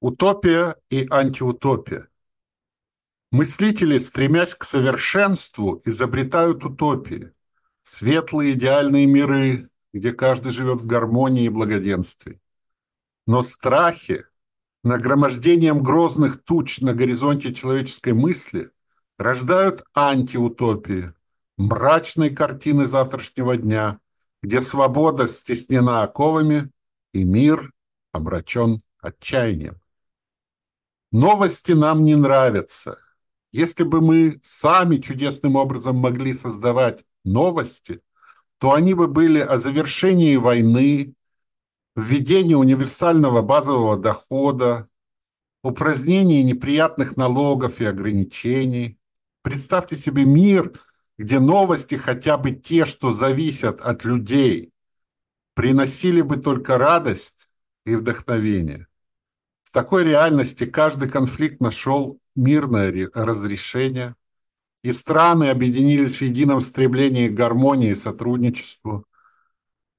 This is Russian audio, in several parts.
Утопия и антиутопия. Мыслители, стремясь к совершенству, изобретают утопии. Светлые идеальные миры, где каждый живет в гармонии и благоденствии. Но страхи, нагромождением грозных туч на горизонте человеческой мысли, рождают антиутопии, мрачные картины завтрашнего дня, где свобода стеснена оковами и мир обращен отчаянием. Новости нам не нравятся. Если бы мы сами чудесным образом могли создавать новости, то они бы были о завершении войны, введении универсального базового дохода, упразднении неприятных налогов и ограничений. Представьте себе мир, где новости, хотя бы те, что зависят от людей, приносили бы только радость и вдохновение. В такой реальности каждый конфликт нашел мирное разрешение, и страны объединились в едином стремлении к гармонии и сотрудничеству.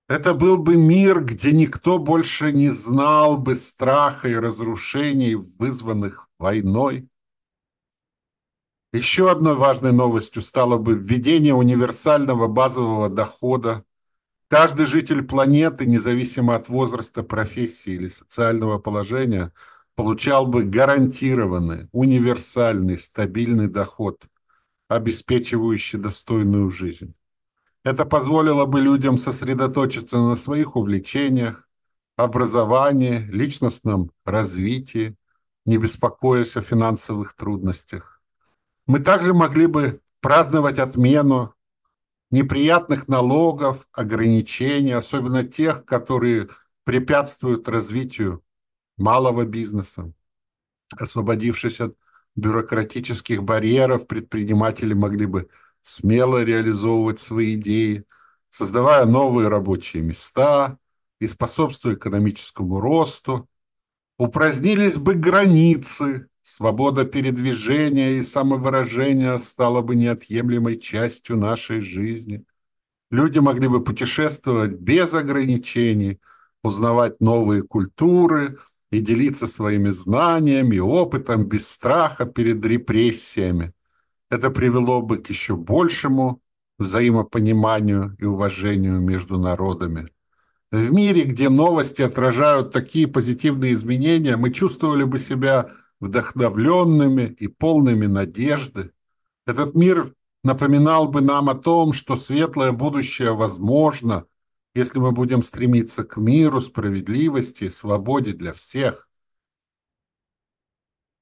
Это был бы мир, где никто больше не знал бы страха и разрушений, вызванных войной. Еще одной важной новостью стало бы введение универсального базового дохода, Каждый житель планеты, независимо от возраста, профессии или социального положения, получал бы гарантированный, универсальный, стабильный доход, обеспечивающий достойную жизнь. Это позволило бы людям сосредоточиться на своих увлечениях, образовании, личностном развитии, не беспокоясь о финансовых трудностях. Мы также могли бы праздновать отмену неприятных налогов, ограничений, особенно тех, которые препятствуют развитию малого бизнеса. Освободившись от бюрократических барьеров, предприниматели могли бы смело реализовывать свои идеи, создавая новые рабочие места и способствуя экономическому росту. Упразднились бы границы, Свобода передвижения и самовыражения стала бы неотъемлемой частью нашей жизни. Люди могли бы путешествовать без ограничений, узнавать новые культуры и делиться своими знаниями опытом без страха перед репрессиями. Это привело бы к еще большему взаимопониманию и уважению между народами. В мире, где новости отражают такие позитивные изменения, мы чувствовали бы себя вдохновленными и полными надежды. Этот мир напоминал бы нам о том, что светлое будущее возможно, если мы будем стремиться к миру, справедливости и свободе для всех.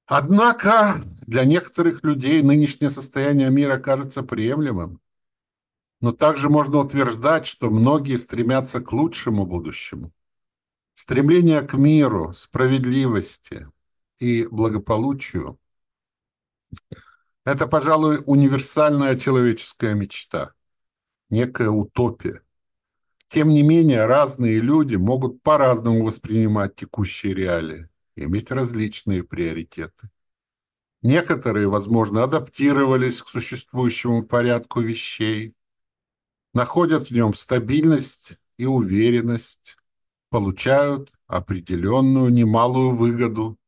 Однако для некоторых людей нынешнее состояние мира кажется приемлемым. Но также можно утверждать, что многие стремятся к лучшему будущему. Стремление к миру, справедливости, и благополучию – это, пожалуй, универсальная человеческая мечта, некая утопия. Тем не менее, разные люди могут по-разному воспринимать текущие реалии, иметь различные приоритеты. Некоторые, возможно, адаптировались к существующему порядку вещей, находят в нем стабильность и уверенность, получают определенную немалую выгоду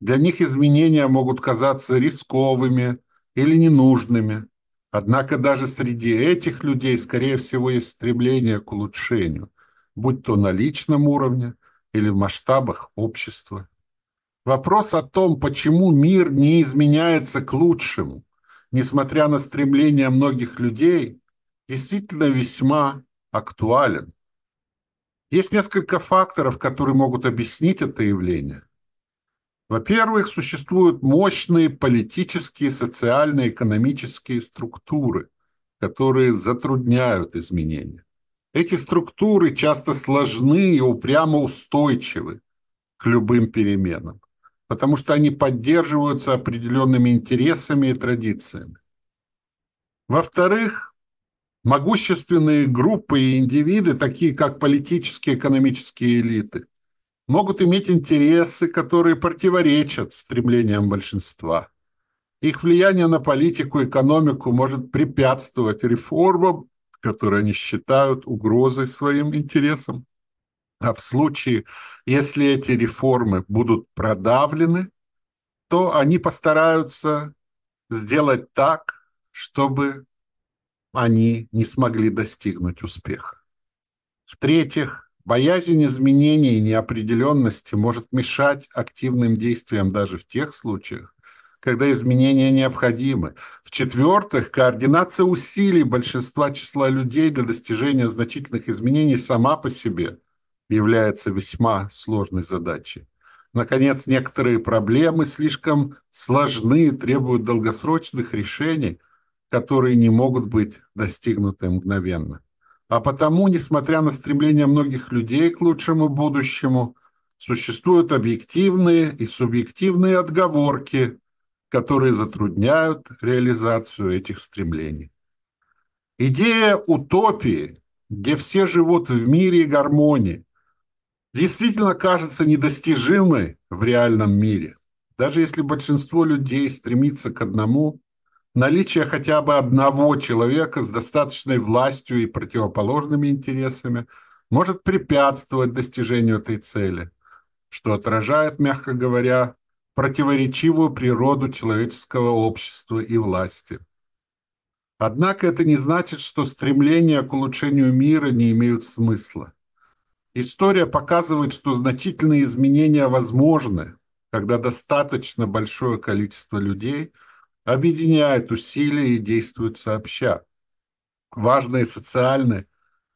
для них изменения могут казаться рисковыми или ненужными. Однако даже среди этих людей, скорее всего, есть стремление к улучшению, будь то на личном уровне или в масштабах общества. Вопрос о том, почему мир не изменяется к лучшему, несмотря на стремления многих людей, действительно весьма актуален. Есть несколько факторов, которые могут объяснить это явление. Во-первых, существуют мощные политические, социальные, экономические структуры, которые затрудняют изменения. Эти структуры часто сложны и упрямо устойчивы к любым переменам, потому что они поддерживаются определенными интересами и традициями. Во-вторых, могущественные группы и индивиды, такие как политические и экономические элиты – могут иметь интересы, которые противоречат стремлениям большинства. Их влияние на политику и экономику может препятствовать реформам, которые они считают угрозой своим интересам. А в случае, если эти реформы будут продавлены, то они постараются сделать так, чтобы они не смогли достигнуть успеха. В-третьих, боязнь изменений и неопределенности может мешать активным действиям даже в тех случаях, когда изменения необходимы. В-четвертых, координация усилий большинства числа людей для достижения значительных изменений сама по себе является весьма сложной задачей. Наконец, некоторые проблемы слишком сложны, требуют долгосрочных решений, которые не могут быть достигнуты мгновенно. А потому, несмотря на стремление многих людей к лучшему будущему, существуют объективные и субъективные отговорки, которые затрудняют реализацию этих стремлений. Идея утопии, где все живут в мире и гармонии, действительно кажется недостижимой в реальном мире. Даже если большинство людей стремится к одному, наличие хотя бы одного человека с достаточной властью и противоположными интересами может препятствовать достижению этой цели, что отражает, мягко говоря, противоречивую природу человеческого общества и власти. Однако это не значит, что стремления к улучшению мира не имеют смысла. История показывает, что значительные изменения возможны, когда достаточно большое количество людей объединяет усилия и действует сообща. Важные социальные,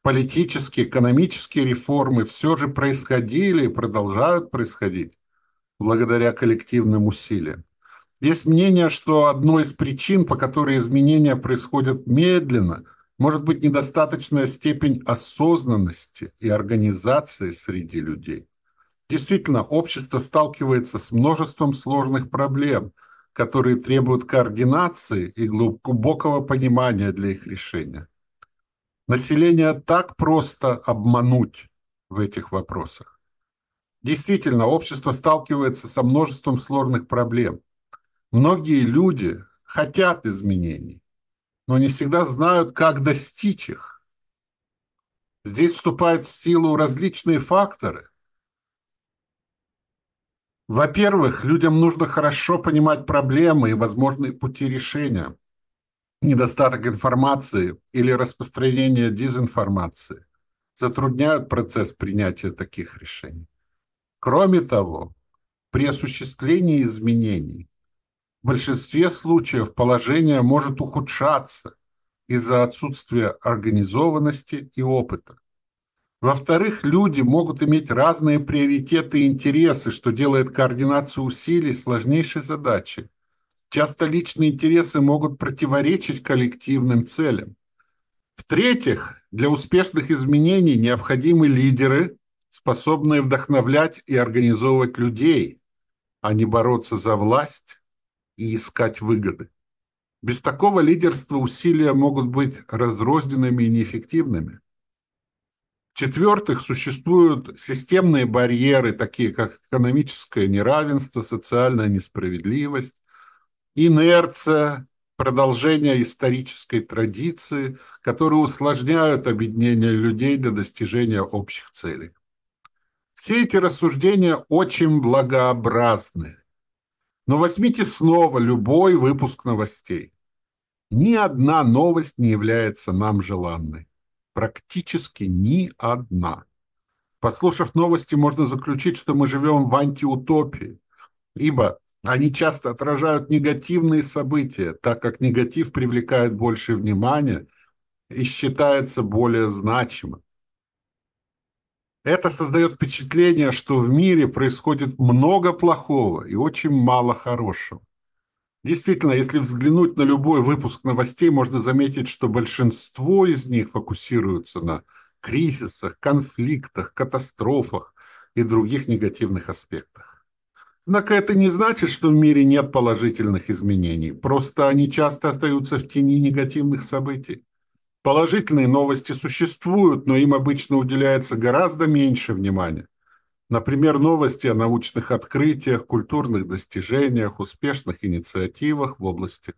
политические, экономические реформы все же происходили и продолжают происходить благодаря коллективным усилиям. Есть мнение, что одной из причин, по которой изменения происходят медленно, может быть недостаточная степень осознанности и организации среди людей. Действительно, общество сталкивается с множеством сложных проблем, которые требуют координации и глубокого понимания для их решения. Население так просто обмануть в этих вопросах. Действительно, общество сталкивается со множеством сложных проблем. Многие люди хотят изменений, но не всегда знают, как достичь их. Здесь вступают в силу различные факторы. Во-первых, людям нужно хорошо понимать проблемы и возможные пути решения. Недостаток информации или распространение дезинформации затрудняют процесс принятия таких решений. Кроме того, при осуществлении изменений в большинстве случаев положение может ухудшаться из-за отсутствия организованности и опыта. Во-вторых, люди могут иметь разные приоритеты и интересы, что делает координацию усилий сложнейшей задачей. Часто личные интересы могут противоречить коллективным целям. В-третьих, для успешных изменений необходимы лидеры, способные вдохновлять и организовывать людей, а не бороться за власть и искать выгоды. Без такого лидерства усилия могут быть разрозненными и неэффективными. В-четвертых, существуют системные барьеры, такие как экономическое неравенство, социальная несправедливость, инерция, продолжение исторической традиции, которые усложняют объединение людей для достижения общих целей. Все эти рассуждения очень благообразны. Но возьмите снова любой выпуск новостей. Ни одна новость не является нам желанной. Практически ни одна. Послушав новости, можно заключить, что мы живем в антиутопии, ибо они часто отражают негативные события, так как негатив привлекает больше внимания и считается более значимым. Это создает впечатление, что в мире происходит много плохого и очень мало хорошего. Действительно, если взглянуть на любой выпуск новостей, можно заметить, что большинство из них фокусируются на кризисах, конфликтах, катастрофах и других негативных аспектах. Однако это не значит, что в мире нет положительных изменений, просто они часто остаются в тени негативных событий. Положительные новости существуют, но им обычно уделяется гораздо меньше внимания. Например, новости о научных открытиях, культурных достижениях, успешных инициативах в области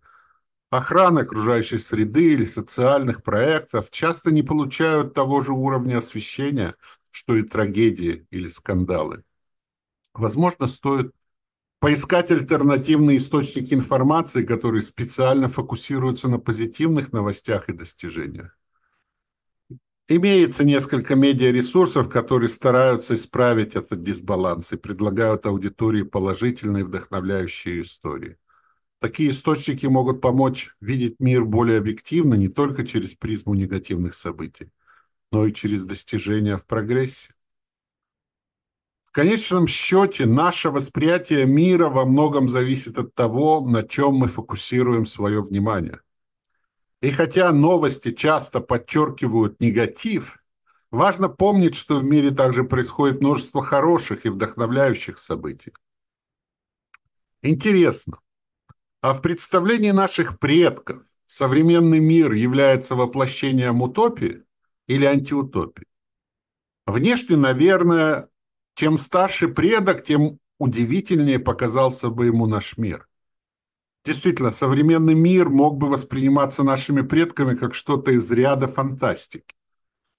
охраны окружающей среды или социальных проектов часто не получают того же уровня освещения, что и трагедии или скандалы. Возможно, стоит поискать альтернативные источники информации, которые специально фокусируются на позитивных новостях и достижениях. Имеется несколько медиаресурсов, которые стараются исправить этот дисбаланс и предлагают аудитории положительные вдохновляющие истории. Такие источники могут помочь видеть мир более объективно не только через призму негативных событий, но и через достижения в прогрессе. В конечном счете наше восприятие мира во многом зависит от того, на чем мы фокусируем свое внимание. И хотя новости часто подчеркивают негатив, важно помнить, что в мире также происходит множество хороших и вдохновляющих событий. Интересно, а в представлении наших предков современный мир является воплощением утопии или антиутопии? Внешне, наверное, чем старше предок, тем удивительнее показался бы ему наш мир – Действительно, современный мир мог бы восприниматься нашими предками как что-то из ряда фантастики.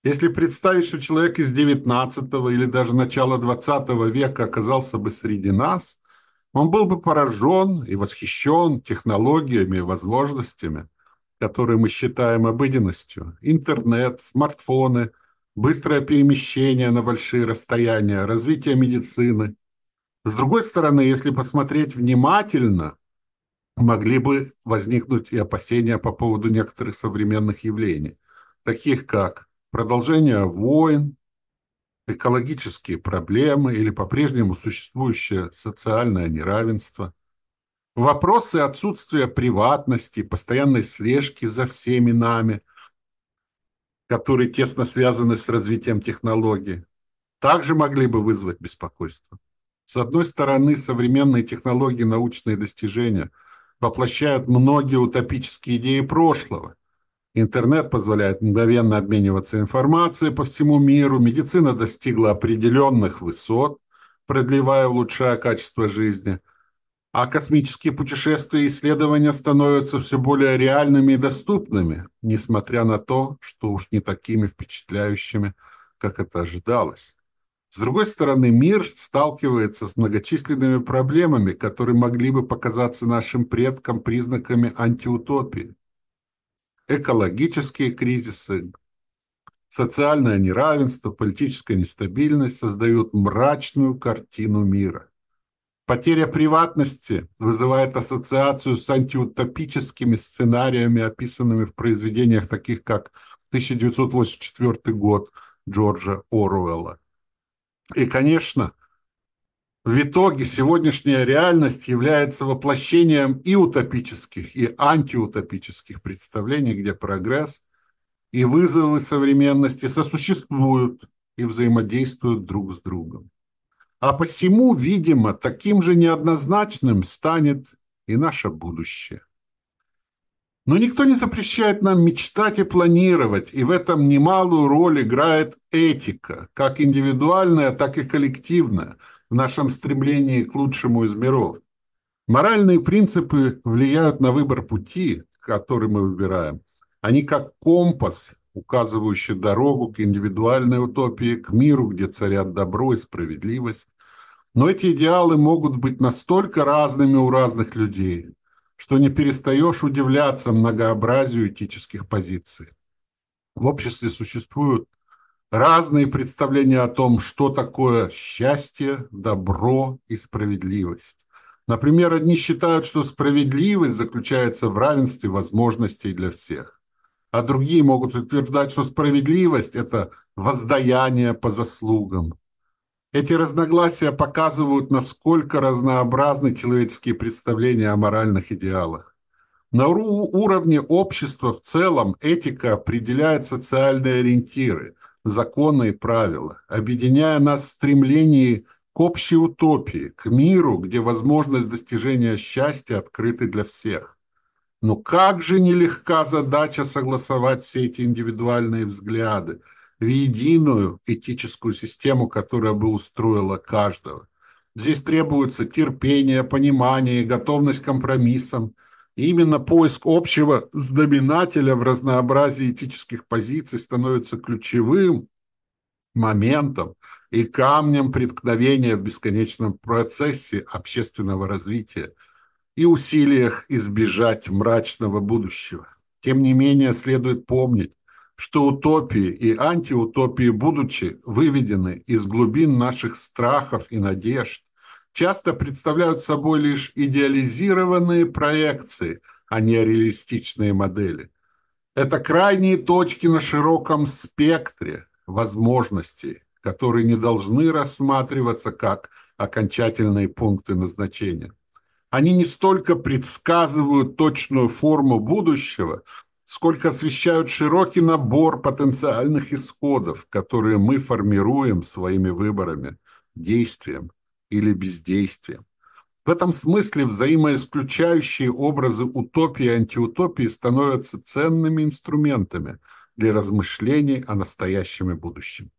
Если представить, что человек из 19 или даже начала 20 века оказался бы среди нас, он был бы поражен и восхищен технологиями и возможностями, которые мы считаем обыденностью. Интернет, смартфоны, быстрое перемещение на большие расстояния, развитие медицины. С другой стороны, если посмотреть внимательно – могли бы возникнуть и опасения по поводу некоторых современных явлений, таких как продолжение войн, экологические проблемы или по-прежнему существующее социальное неравенство, вопросы отсутствия приватности, постоянной слежки за всеми нами, которые тесно связаны с развитием технологий, также могли бы вызвать беспокойство. С одной стороны, современные технологии, научные достижения – воплощают многие утопические идеи прошлого. Интернет позволяет мгновенно обмениваться информацией по всему миру, медицина достигла определенных высот, продлевая улучшая качество жизни, а космические путешествия и исследования становятся все более реальными и доступными, несмотря на то, что уж не такими впечатляющими, как это ожидалось. С другой стороны, мир сталкивается с многочисленными проблемами, которые могли бы показаться нашим предкам признаками антиутопии. Экологические кризисы, социальное неравенство, политическая нестабильность создают мрачную картину мира. Потеря приватности вызывает ассоциацию с антиутопическими сценариями, описанными в произведениях таких как 1984 год Джорджа Оруэлла. И, конечно, в итоге сегодняшняя реальность является воплощением и утопических, и антиутопических представлений, где прогресс и вызовы современности сосуществуют и взаимодействуют друг с другом. А посему, видимо, таким же неоднозначным станет и наше будущее. Но никто не запрещает нам мечтать и планировать, и в этом немалую роль играет этика, как индивидуальная, так и коллективная, в нашем стремлении к лучшему из миров. Моральные принципы влияют на выбор пути, который мы выбираем. Они как компас, указывающий дорогу к индивидуальной утопии, к миру, где царят добро и справедливость. Но эти идеалы могут быть настолько разными у разных людей – что не перестаешь удивляться многообразию этических позиций. В обществе существуют разные представления о том, что такое счастье, добро и справедливость. Например, одни считают, что справедливость заключается в равенстве возможностей для всех, а другие могут утверждать, что справедливость – это воздаяние по заслугам, эти разногласия показывают, насколько разнообразны человеческие представления о моральных идеалах. На уровне общества в целом этика определяет социальные ориентиры, законы и правила, объединяя нас в стремлении к общей утопии, к миру, где возможность достижения счастья открыты для всех. Но как же нелегка задача согласовать все эти индивидуальные взгляды – в единую этическую систему, которая бы устроила каждого. Здесь требуется терпение, понимание, готовность к компромиссам. И именно поиск общего знаменателя в разнообразии этических позиций становится ключевым моментом и камнем преткновения в бесконечном процессе общественного развития и усилиях избежать мрачного будущего. Тем не менее, следует помнить, что утопии и антиутопии, будучи выведены из глубин наших страхов и надежд, часто представляют собой лишь идеализированные проекции, а не реалистичные модели. Это крайние точки на широком спектре возможностей, которые не должны рассматриваться как окончательные пункты назначения. Они не столько предсказывают точную форму будущего, сколько освещают широкий набор потенциальных исходов, которые мы формируем своими выборами, действием или бездействием. В этом смысле взаимоисключающие образы утопии и антиутопии становятся ценными инструментами для размышлений о настоящем и будущем.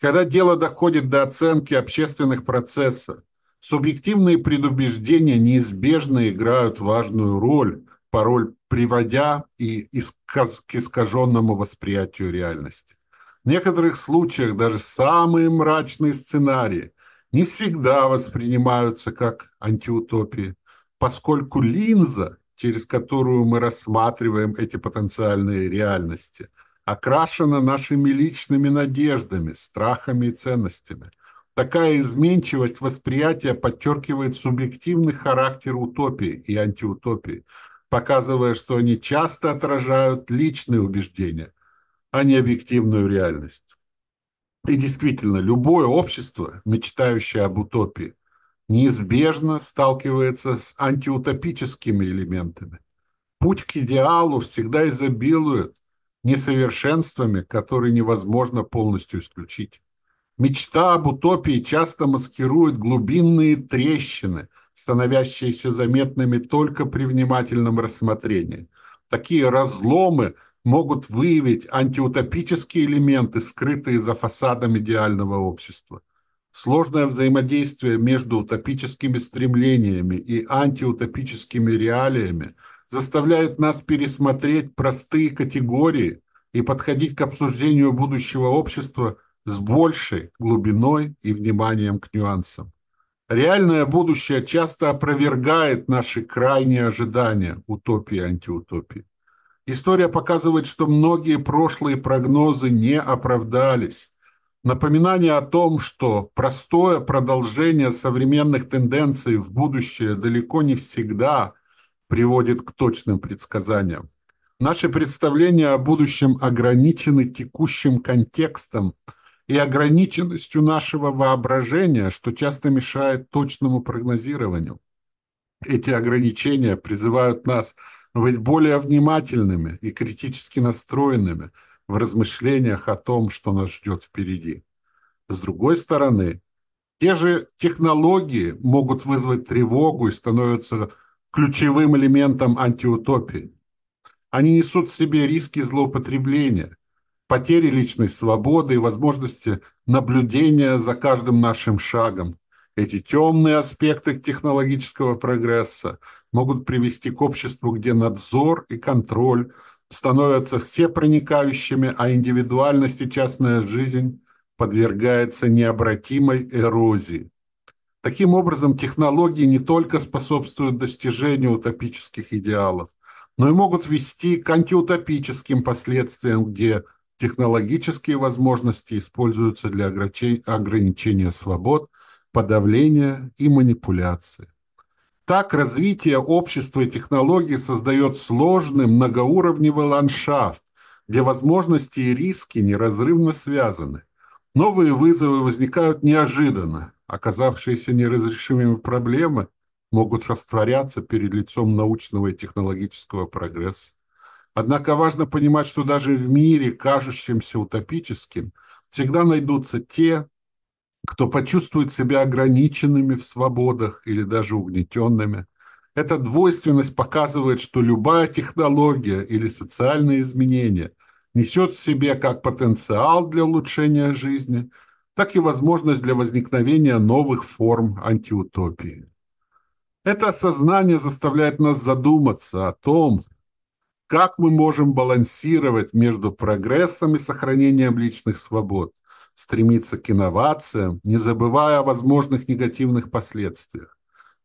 Когда дело доходит до оценки общественных процессов, субъективные предубеждения неизбежно играют важную роль, порой приводя и к искаженному восприятию реальности. В некоторых случаях даже самые мрачные сценарии не всегда воспринимаются как антиутопии, поскольку линза, через которую мы рассматриваем эти потенциальные реальности, окрашена нашими личными надеждами, страхами и ценностями. Такая изменчивость восприятия подчеркивает субъективный характер утопии и антиутопии, показывая, что они часто отражают личные убеждения, а не объективную реальность. И действительно, любое общество, мечтающее об утопии, неизбежно сталкивается с антиутопическими элементами. Путь к идеалу всегда изобилует несовершенствами, которые невозможно полностью исключить. Мечта об утопии часто маскирует глубинные трещины, становящиеся заметными только при внимательном рассмотрении. Такие разломы – могут выявить антиутопические элементы, скрытые за фасадом идеального общества. Сложное взаимодействие между утопическими стремлениями и антиутопическими реалиями заставляет нас пересмотреть простые категории и подходить к обсуждению будущего общества с большей глубиной и вниманием к нюансам. Реальное будущее часто опровергает наши крайние ожидания утопии и антиутопии. История показывает, что многие прошлые прогнозы не оправдались. Напоминание о том, что простое продолжение современных тенденций в будущее далеко не всегда приводит к точным предсказаниям. Наши представления о будущем ограничены текущим контекстом и ограниченностью нашего воображения, что часто мешает точному прогнозированию. Эти ограничения призывают нас – быть более внимательными и критически настроенными в размышлениях о том, что нас ждет впереди. С другой стороны, те же технологии могут вызвать тревогу и становятся ключевым элементом антиутопии. Они несут в себе риски злоупотребления, потери личной свободы и возможности наблюдения за каждым нашим шагом, эти темные аспекты технологического прогресса могут привести к обществу, где надзор и контроль становятся всепроникающими, а индивидуальность и частная жизнь подвергается необратимой эрозии. Таким образом, технологии не только способствуют достижению утопических идеалов, но и могут вести к антиутопическим последствиям, где технологические возможности используются для ограничения свобод – подавления и манипуляции. Так развитие общества и технологий создает сложный многоуровневый ландшафт, где возможности и риски неразрывно связаны. Новые вызовы возникают неожиданно. Оказавшиеся неразрешимыми проблемы могут растворяться перед лицом научного и технологического прогресса. Однако важно понимать, что даже в мире, кажущемся утопическим, всегда найдутся те, кто почувствует себя ограниченными в свободах или даже угнетенными. Эта двойственность показывает, что любая технология или социальное изменение несет в себе как потенциал для улучшения жизни, так и возможность для возникновения новых форм антиутопии. Это осознание заставляет нас задуматься о том, как мы можем балансировать между прогрессом и сохранением личных свобод – стремиться к инновациям, не забывая о возможных негативных последствиях.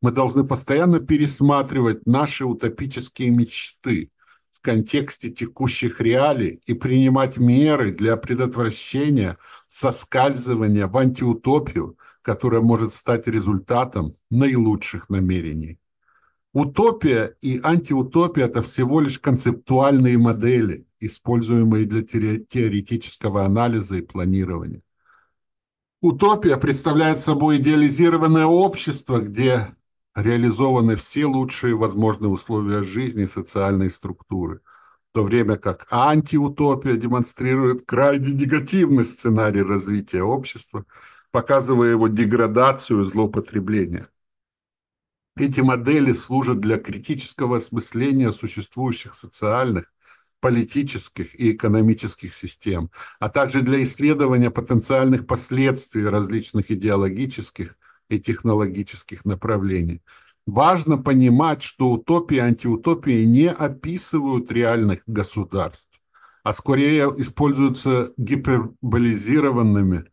Мы должны постоянно пересматривать наши утопические мечты в контексте текущих реалий и принимать меры для предотвращения соскальзывания в антиутопию, которая может стать результатом наилучших намерений. Утопия и антиутопия – это всего лишь концептуальные модели, используемые для теоретического анализа и планирования. Утопия представляет собой идеализированное общество, где реализованы все лучшие возможные условия жизни и социальной структуры, в то время как антиутопия демонстрирует крайне негативный сценарий развития общества, показывая его деградацию и злоупотребление. Эти модели служат для критического осмысления существующих социальных, политических и экономических систем, а также для исследования потенциальных последствий различных идеологических и технологических направлений. Важно понимать, что утопии и антиутопии не описывают реальных государств, а скорее используются гиперболизированными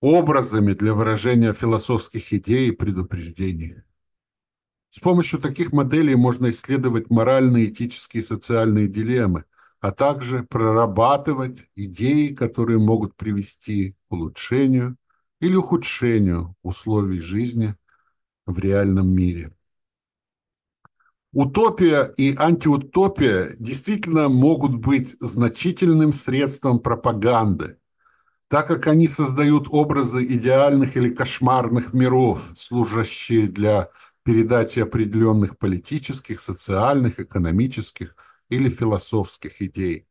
образами для выражения философских идей и предупреждений. С помощью таких моделей можно исследовать моральные, этические и социальные дилеммы, а также прорабатывать идеи, которые могут привести к улучшению или ухудшению условий жизни в реальном мире. Утопия и антиутопия действительно могут быть значительным средством пропаганды, так как они создают образы идеальных или кошмарных миров, служащие для передачи определенных политических, социальных, экономических или философских идей.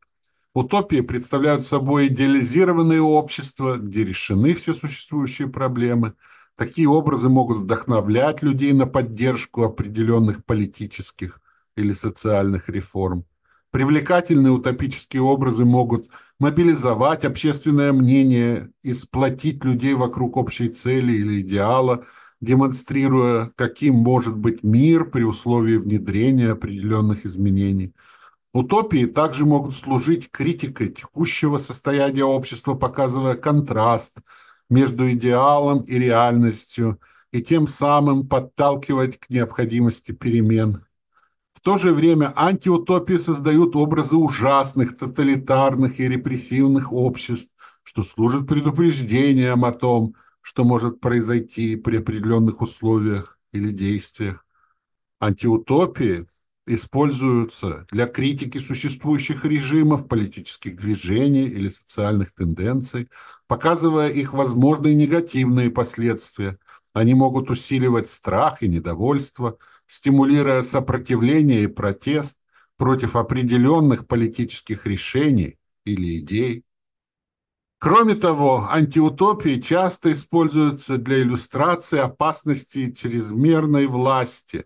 Утопии представляют собой идеализированные общества, где решены все существующие проблемы. Такие образы могут вдохновлять людей на поддержку определенных политических или социальных реформ. Привлекательные утопические образы могут мобилизовать общественное мнение и сплотить людей вокруг общей цели или идеала – демонстрируя, каким может быть мир при условии внедрения определенных изменений. Утопии также могут служить критикой текущего состояния общества, показывая контраст между идеалом и реальностью, и тем самым подталкивать к необходимости перемен. В то же время антиутопии создают образы ужасных, тоталитарных и репрессивных обществ, что служит предупреждением о том, что может произойти при определенных условиях или действиях. Антиутопии используются для критики существующих режимов, политических движений или социальных тенденций, показывая их возможные негативные последствия. Они могут усиливать страх и недовольство, стимулируя сопротивление и протест против определенных политических решений или идей. Кроме того, антиутопии часто используются для иллюстрации опасности чрезмерной власти,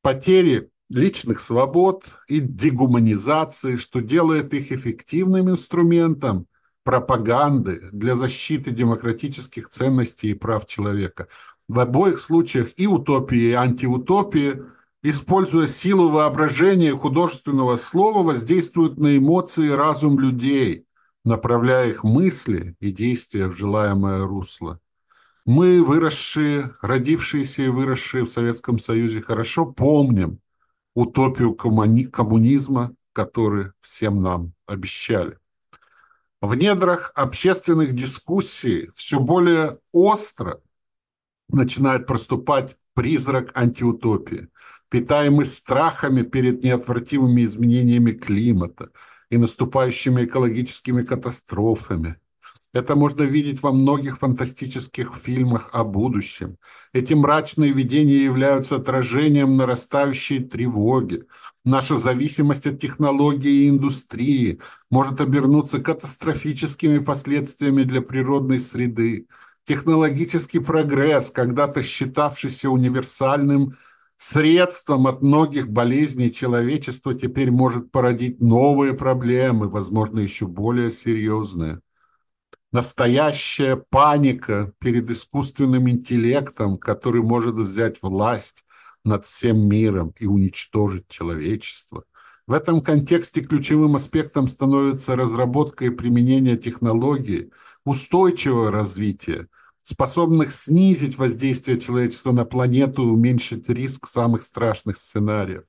потери личных свобод и дегуманизации, что делает их эффективным инструментом пропаганды для защиты демократических ценностей и прав человека. В обоих случаях и утопии, и антиутопии, используя силу воображения художественного слова, воздействуют на эмоции и разум людей – направляя их мысли и действия в желаемое русло. Мы, выросшие, родившиеся и выросшие в Советском Союзе, хорошо помним утопию коммунизма, который всем нам обещали. В недрах общественных дискуссий все более остро начинает проступать призрак антиутопии, питаемый страхами перед неотвратимыми изменениями климата – и наступающими экологическими катастрофами. Это можно видеть во многих фантастических фильмах о будущем. Эти мрачные видения являются отражением нарастающей тревоги. Наша зависимость от технологий и индустрии может обернуться катастрофическими последствиями для природной среды. Технологический прогресс, когда-то считавшийся универсальным, Средством от многих болезней человечества теперь может породить новые проблемы, возможно, еще более серьезные. Настоящая паника перед искусственным интеллектом, который может взять власть над всем миром и уничтожить человечество. В этом контексте ключевым аспектом становится разработка и применение технологий, устойчивого развития, способных снизить воздействие человечества на планету и уменьшить риск самых страшных сценариев.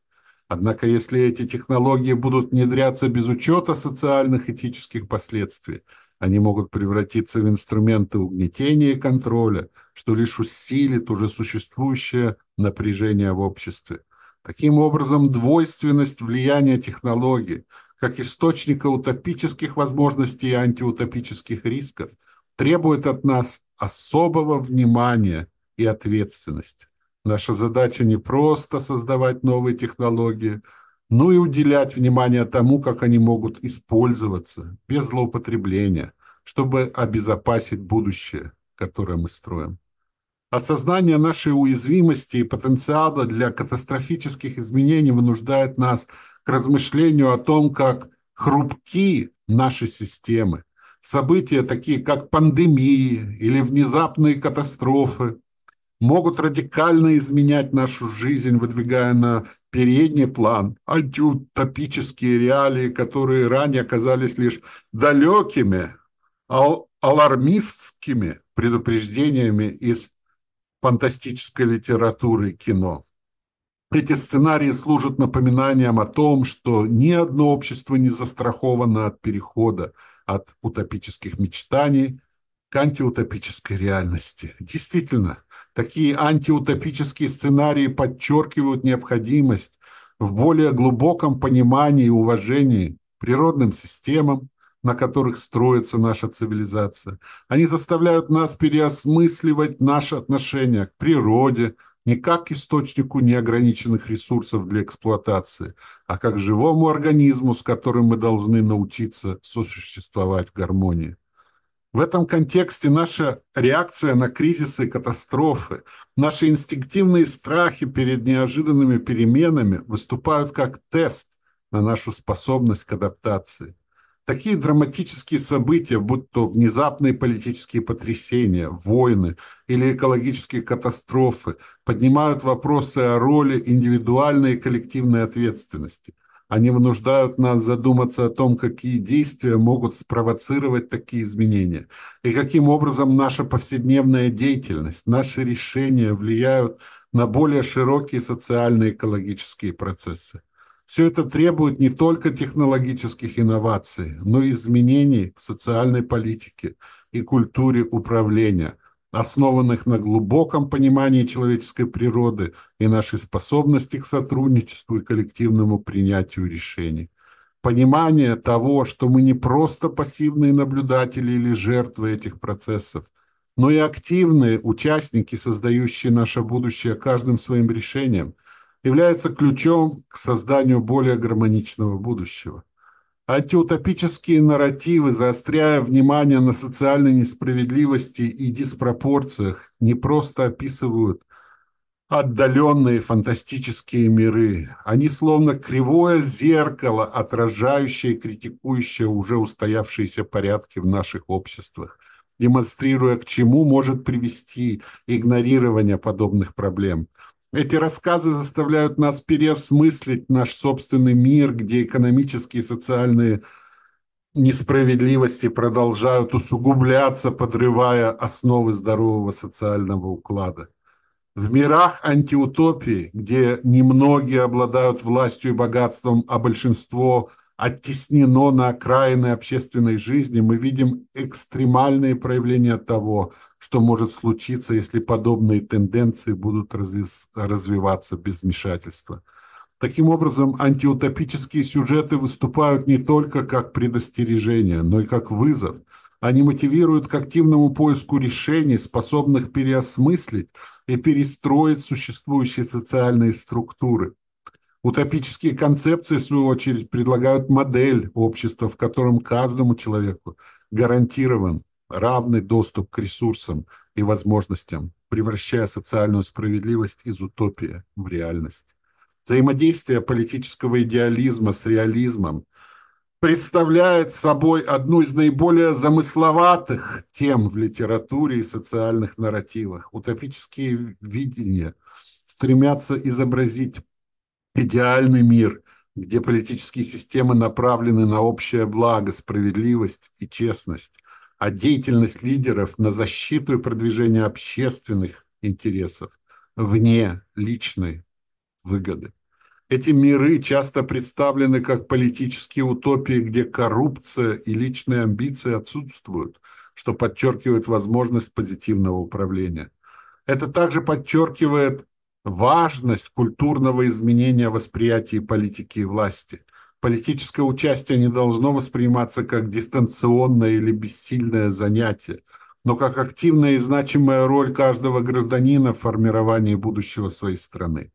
Однако, если эти технологии будут внедряться без учета социальных этических последствий, они могут превратиться в инструменты угнетения и контроля, что лишь усилит уже существующее напряжение в обществе. Таким образом, двойственность влияния технологий, как источника утопических возможностей и антиутопических рисков, требует от нас особого внимания и ответственности. Наша задача не просто создавать новые технологии, но и уделять внимание тому, как они могут использоваться без злоупотребления, чтобы обезопасить будущее, которое мы строим. Осознание нашей уязвимости и потенциала для катастрофических изменений вынуждает нас к размышлению о том, как хрупки наши системы. События, такие как пандемии или внезапные катастрофы, могут радикально изменять нашу жизнь, выдвигая на передний план антиутопические реалии, которые ранее оказались лишь далекими, алармистскими предупреждениями из фантастической литературы и кино. Эти сценарии служат напоминанием о том, что ни одно общество не застраховано от перехода от утопических мечтаний к антиутопической реальности. Действительно, такие антиутопические сценарии подчеркивают необходимость в более глубоком понимании и уважении природным системам, на которых строится наша цивилизация. Они заставляют нас переосмысливать наше отношение к природе, не как к источнику неограниченных ресурсов для эксплуатации, а как живому организму, с которым мы должны научиться сосуществовать в гармонии. В этом контексте наша реакция на кризисы и катастрофы, наши инстинктивные страхи перед неожиданными переменами выступают как тест на нашу способность к адаптации. Такие драматические события, будь то внезапные политические потрясения, войны или экологические катастрофы, поднимают вопросы о роли индивидуальной и коллективной ответственности. Они вынуждают нас задуматься о том, какие действия могут спровоцировать такие изменения, и каким образом наша повседневная деятельность, наши решения влияют на более широкие социальные экологические процессы. Все это требует не только технологических инноваций, но и изменений в социальной политике и культуре управления, основанных на глубоком понимании человеческой природы и нашей способности к сотрудничеству и коллективному принятию решений. Понимание того, что мы не просто пассивные наблюдатели или жертвы этих процессов, но и активные участники, создающие наше будущее каждым своим решением – является ключом к созданию более гармоничного будущего. Антиутопические нарративы, заостряя внимание на социальной несправедливости и диспропорциях, не просто описывают отдаленные фантастические миры. Они словно кривое зеркало, отражающее и критикующее уже устоявшиеся порядки в наших обществах, демонстрируя, к чему может привести игнорирование подобных проблем – эти рассказы заставляют нас переосмыслить наш собственный мир, где экономические и социальные несправедливости продолжают усугубляться, подрывая основы здорового социального уклада. В мирах антиутопии, где немногие обладают властью и богатством, а большинство оттеснено на окраины общественной жизни, мы видим экстремальные проявления того, что может случиться, если подобные тенденции будут развиваться без вмешательства. Таким образом, антиутопические сюжеты выступают не только как предостережение, но и как вызов. Они мотивируют к активному поиску решений, способных переосмыслить и перестроить существующие социальные структуры. Утопические концепции, в свою очередь, предлагают модель общества, в котором каждому человеку гарантирован равный доступ к ресурсам и возможностям, превращая социальную справедливость из утопии в реальность. Взаимодействие политического идеализма с реализмом представляет собой одну из наиболее замысловатых тем в литературе и социальных нарративах. Утопические видения стремятся изобразить идеальный мир, где политические системы направлены на общее благо, справедливость и честность. а деятельность лидеров на защиту и продвижение общественных интересов вне личной выгоды. Эти миры часто представлены как политические утопии, где коррупция и личные амбиции отсутствуют, что подчеркивает возможность позитивного управления. Это также подчеркивает важность культурного изменения восприятия политики и власти. Политическое участие не должно восприниматься как дистанционное или бессильное занятие, но как активная и значимая роль каждого гражданина в формировании будущего своей страны.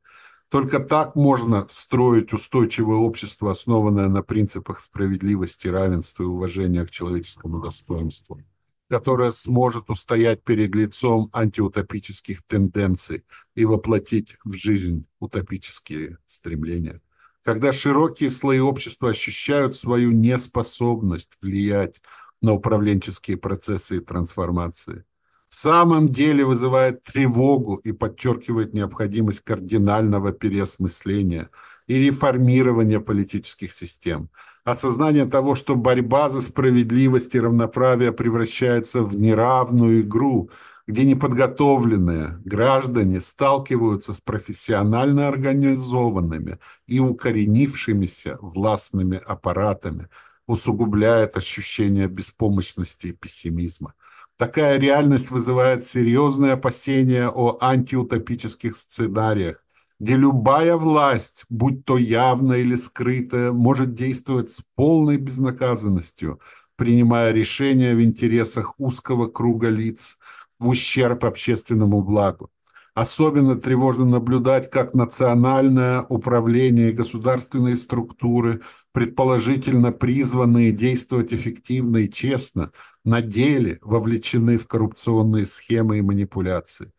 Только так можно строить устойчивое общество, основанное на принципах справедливости, равенства и уважения к человеческому достоинству которая сможет устоять перед лицом антиутопических тенденций и воплотить в жизнь утопические стремления. Когда широкие слои общества ощущают свою неспособность влиять на управленческие процессы и трансформации, в самом деле вызывает тревогу и подчеркивает необходимость кардинального переосмысления и реформирования политических систем – осознание того, что борьба за справедливость и равноправие превращается в неравную игру, где неподготовленные граждане сталкиваются с профессионально организованными и укоренившимися властными аппаратами, усугубляет ощущение беспомощности и пессимизма. Такая реальность вызывает серьезные опасения о антиутопических сценариях, где любая власть, будь то явная или скрытая, может действовать с полной безнаказанностью, принимая решения в интересах узкого круга лиц в ущерб общественному благу. Особенно тревожно наблюдать, как национальное управление и государственные структуры, предположительно призванные действовать эффективно и честно, на деле вовлечены в коррупционные схемы и манипуляции.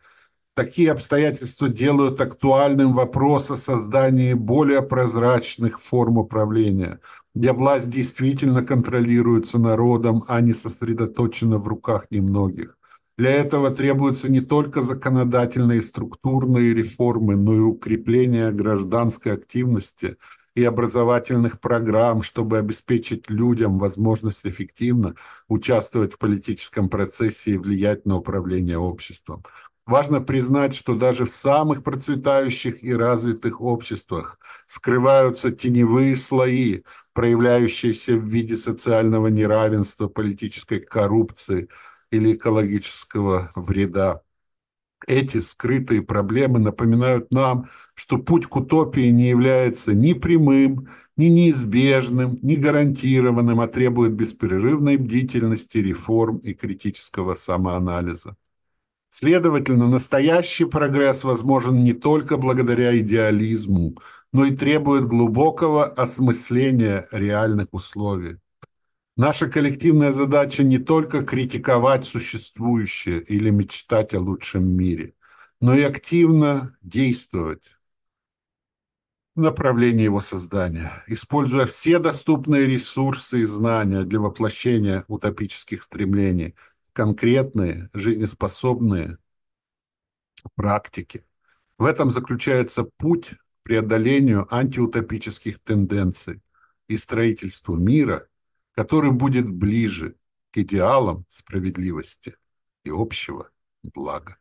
Такие обстоятельства делают актуальным вопрос о создании более прозрачных форм управления, где власть действительно контролируется народом, а не сосредоточена в руках немногих. Для этого требуются не только законодательные и структурные реформы, но и укрепление гражданской активности и образовательных программ, чтобы обеспечить людям возможность эффективно участвовать в политическом процессе и влиять на управление обществом. Важно признать, что даже в самых процветающих и развитых обществах скрываются теневые слои, проявляющиеся в виде социального неравенства, политической коррупции или экологического вреда. Эти скрытые проблемы напоминают нам, что путь к утопии не является ни прямым, ни неизбежным, ни гарантированным, а требует беспрерывной бдительности, реформ и критического самоанализа. Следовательно, настоящий прогресс возможен не только благодаря идеализму, но и требует глубокого осмысления реальных условий. Наша коллективная задача не только критиковать существующее или мечтать о лучшем мире, но и активно действовать в направлении его создания, используя все доступные ресурсы и знания для воплощения утопических стремлений – конкретные, жизнеспособные практики. В этом заключается путь к преодолению антиутопических тенденций и строительству мира, который будет ближе к идеалам справедливости и общего блага.